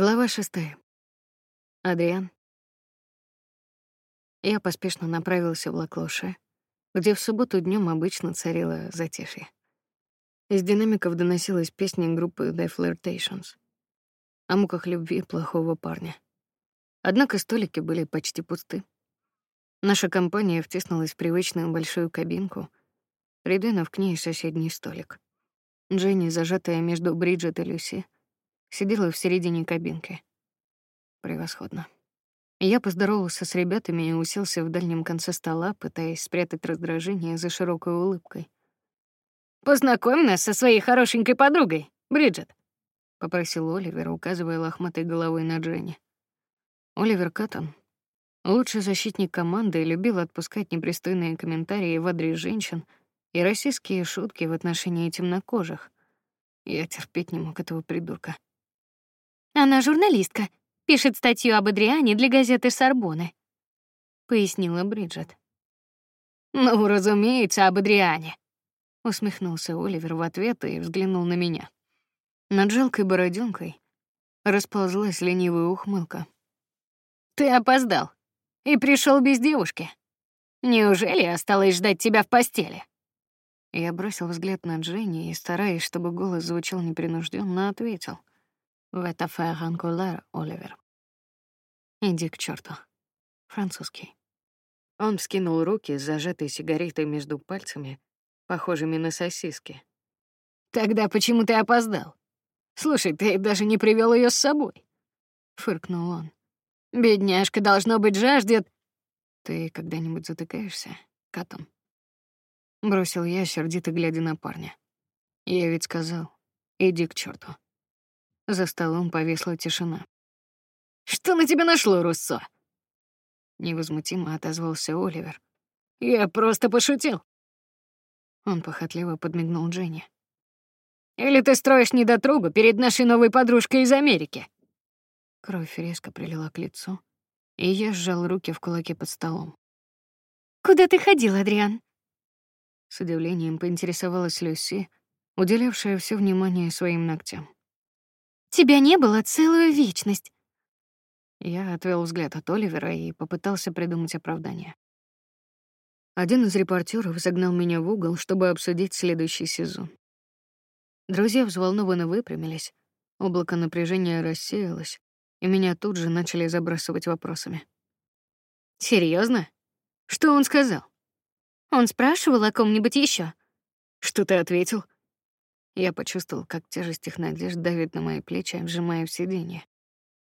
Глава шестая. Адриан. Я поспешно направился в Лаклоше, где в субботу днем обычно царило затишье. Из динамиков доносилась песня группы The Flirtations о муках любви плохого парня. Однако столики были почти пусты. Наша компания втиснулась в привычную большую кабинку, придвинув к ней соседний столик. Дженни, зажатая между Бриджит и Люси, сидела в середине кабинки. Превосходно. Я поздоровался с ребятами и уселся в дальнем конце стола, пытаясь спрятать раздражение за широкой улыбкой. Познакомь нас со своей хорошенькой подругой, Бриджит, попросил Оливер, указывая лохматой головой на Дженни. Оливер Каттон, лучший защитник команды, любил отпускать непристойные комментарии в адрес женщин и российские шутки в отношении темнокожих. Я терпеть не мог этого придурка. Она журналистка, пишет статью об Адриане для газеты Сорбоны, пояснила Бриджит. Ну, разумеется, об Адриане, усмехнулся Оливер в ответ и взглянул на меня. Над жалкой бороденкой расползлась ленивая ухмылка. Ты опоздал и пришел без девушки. Неужели осталось ждать тебя в постели? Я бросил взгляд на Дженни и, стараясь, чтобы голос звучал непринужденно, ответил: в это ферранкулер, Оливер. Иди к черту. Французский. Он вскинул руки с зажатой сигаретой между пальцами, похожими на сосиски. Тогда почему ты опоздал? Слушай, ты даже не привел ее с собой. Фыркнул он. Бедняжка должно быть жаждет. Ты когда-нибудь затыкаешься, Катом? Бросил я, сердито глядя на парня. Я ведь сказал, иди к черту. За столом повисла тишина. Что на тебя нашло, Руссо? Невозмутимо отозвался Оливер. Я просто пошутил. Он похотливо подмигнул Дженни. Или ты строишь недотрогу перед нашей новой подружкой из Америки? Кровь резко прилила к лицу, и я сжал руки в кулаки под столом. Куда ты ходил, Адриан? С удивлением поинтересовалась Люси, уделявшая все внимание своим ногтям. Тебя не было целую вечность. Я отвел взгляд от Оливера и попытался придумать оправдание. Один из репортеров загнал меня в угол, чтобы обсудить следующий сезон. Друзья взволнованно выпрямились, облако напряжения рассеялось, и меня тут же начали забрасывать вопросами. Серьезно? Что он сказал? Он спрашивал о ком-нибудь еще. Что ты ответил? Я почувствовал, как тяжесть их надежд давит на мои плечи, сжимая в сиденье,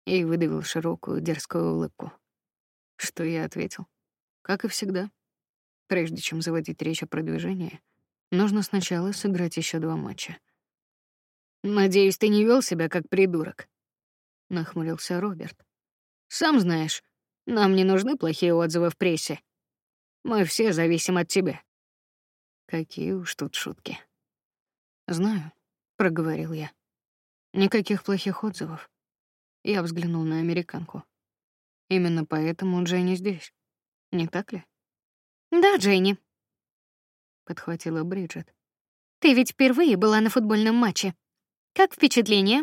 и выдавил широкую дерзкую улыбку. Что я ответил? Как и всегда. Прежде чем заводить речь о продвижении, нужно сначала сыграть еще два матча. Надеюсь, ты не вел себя как придурок. Нахмурился Роберт. Сам знаешь, нам не нужны плохие отзывы в прессе. Мы все зависим от тебя. Какие уж тут шутки. Знаю, проговорил я. Никаких плохих отзывов. Я взглянул на американку. Именно поэтому Дженни здесь. Не так ли? Да, Дженни. Подхватила Бриджит. Ты ведь впервые была на футбольном матче. Как впечатление?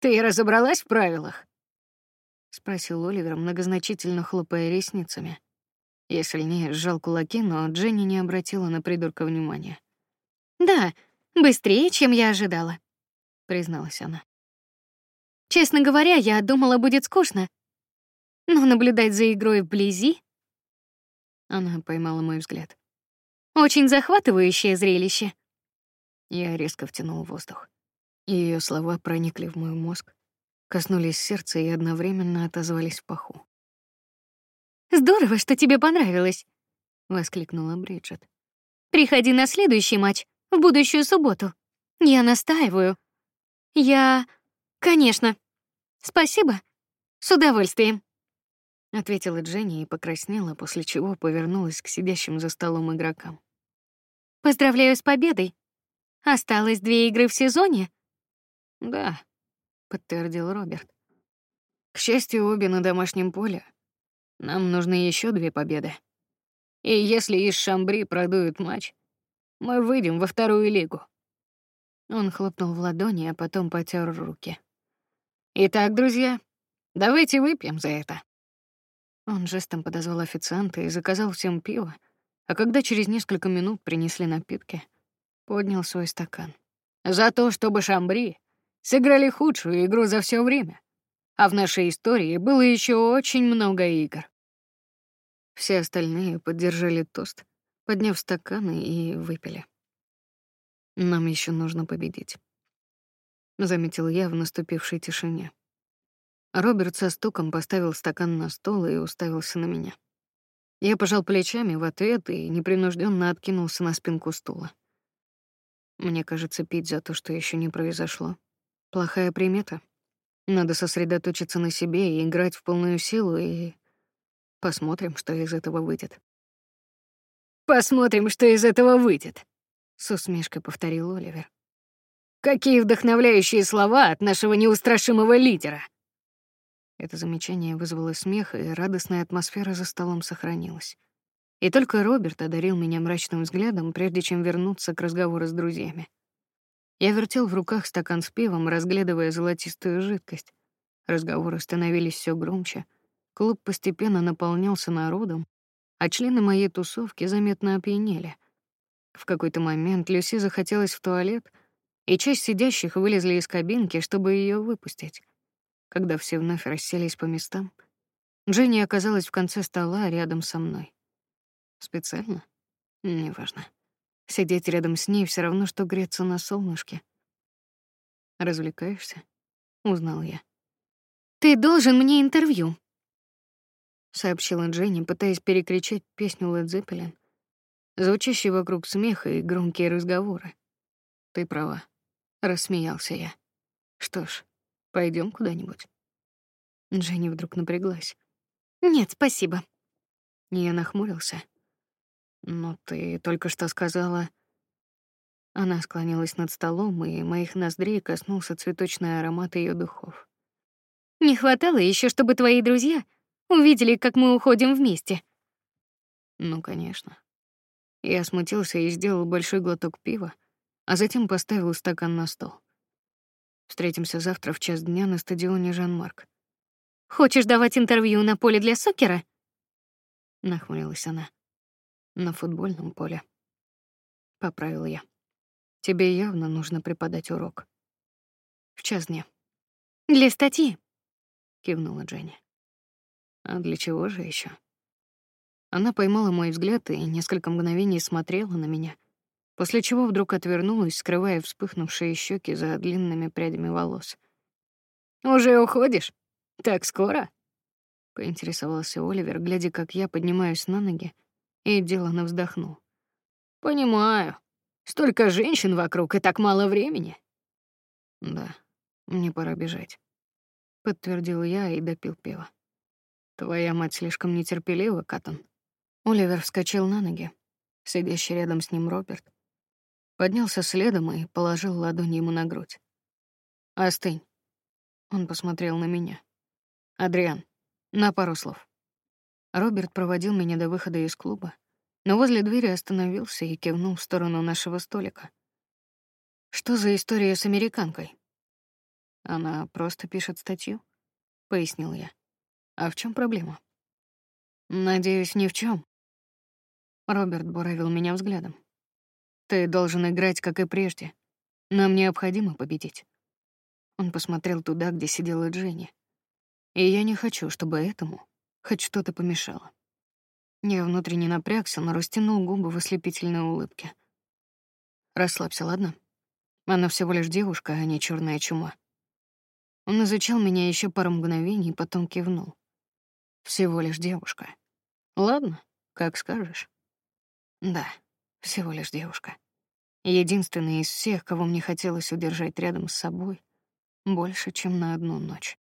Ты разобралась в правилах? спросил Оливер, многозначительно хлопая ресницами. Я сильнее сжал кулаки, но Дженни не обратила на придурка внимания. Да, Быстрее, чем я ожидала, призналась она. Честно говоря, я думала, будет скучно. Но наблюдать за игрой вблизи Она поймала мой взгляд. Очень захватывающее зрелище. Я резко втянул воздух. Ее слова проникли в мой мозг, коснулись сердца и одновременно отозвались в паху. Здорово, что тебе понравилось, воскликнула Бриджит. Приходи на следующий матч в будущую субботу. Я настаиваю. Я, конечно. Спасибо. С удовольствием. ответила Дженни и покраснела, после чего повернулась к сидящим за столом игрокам. Поздравляю с победой. Осталось две игры в сезоне. Да, подтвердил Роберт. К счастью, обе на домашнем поле. Нам нужны еще две победы. И если из Шамбри продуют матч, мы выйдем во вторую лигу. Он хлопнул в ладони, а потом потер руки. Итак, друзья, давайте выпьем за это. Он жестом подозвал официанта и заказал всем пиво, а когда через несколько минут принесли напитки, поднял свой стакан. За то, чтобы Шамбри сыграли худшую игру за все время. А в нашей истории было еще очень много игр. Все остальные поддержали тост, подняв стаканы и выпили. Нам еще нужно победить. Заметил я в наступившей тишине. Роберт со стуком поставил стакан на стол и уставился на меня. Я пожал плечами в ответ и непринужденно откинулся на спинку стула. Мне кажется, пить за то, что еще не произошло, плохая примета. Надо сосредоточиться на себе и играть в полную силу, и посмотрим, что из этого выйдет. Посмотрим, что из этого выйдет, с усмешкой повторил Оливер. Какие вдохновляющие слова от нашего неустрашимого лидера. Это замечание вызвало смех, и радостная атмосфера за столом сохранилась. И только Роберт одарил меня мрачным взглядом, прежде чем вернуться к разговору с друзьями. Я вертел в руках стакан с пивом, разглядывая золотистую жидкость. Разговоры становились все громче. Клуб постепенно наполнялся народом, а члены моей тусовки заметно опьянели. В какой-то момент Люси захотелось в туалет, и часть сидящих вылезли из кабинки, чтобы ее выпустить. Когда все вновь расселись по местам, Дженни оказалась в конце стола рядом со мной. Специально? Неважно. Сидеть рядом с ней все равно, что греться на солнышке. Развлекаешься? Узнал я. Ты должен мне интервью, сообщила Дженни, пытаясь перекричать песню Led Zeppelin, звучащий вокруг смеха и громкие разговоры. Ты права, рассмеялся я. Что ж, пойдем куда-нибудь. Дженни вдруг напряглась. Нет, спасибо. Я нахмурился. Но ты только что сказала. Она склонилась над столом, и моих ноздрей коснулся цветочный аромат ее духов. Не хватало еще, чтобы твои друзья увидели, как мы уходим вместе. Ну, конечно. Я смутился и сделал большой глоток пива, а затем поставил стакан на стол. Встретимся завтра в час дня на стадионе Жан-Марк. Хочешь давать интервью на поле для сокера? Нахмурилась она на футбольном поле. Поправил я. Тебе явно нужно преподать урок. В час дня. Для статьи, кивнула Дженни. А для чего же еще? Она поймала мой взгляд и несколько мгновений смотрела на меня, после чего вдруг отвернулась, скрывая вспыхнувшие щеки за длинными прядями волос. Уже уходишь? Так скоро? поинтересовался Оливер, глядя, как я поднимаюсь на ноги и делано вздохнул. Понимаю. Столько женщин вокруг и так мало времени. Да, мне пора бежать, подтвердил я и допил пиво. Твоя мать слишком нетерпелива, Катон. Оливер вскочил на ноги. Сидящий рядом с ним Роберт поднялся следом и положил ладонь ему на грудь. Остынь. Он посмотрел на меня. Адриан, на пару слов. Роберт проводил меня до выхода из клуба, но возле двери остановился и кивнул в сторону нашего столика. Что за история с американкой? Она просто пишет статью, пояснил я. А в чем проблема? Надеюсь, ни в чем. Роберт буравил меня взглядом. Ты должен играть, как и прежде. Нам необходимо победить. Он посмотрел туда, где сидела Дженни. И я не хочу, чтобы этому Хоть что-то помешало. Я внутренне напрягся, но растянул губы в ослепительной улыбке. Расслабься, ладно? Она всего лишь девушка, а не черная чума. Он изучал меня еще пару мгновений, потом кивнул. Всего лишь девушка. Ладно, как скажешь. Да, всего лишь девушка. Единственная из всех, кого мне хотелось удержать рядом с собой больше, чем на одну ночь.